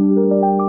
you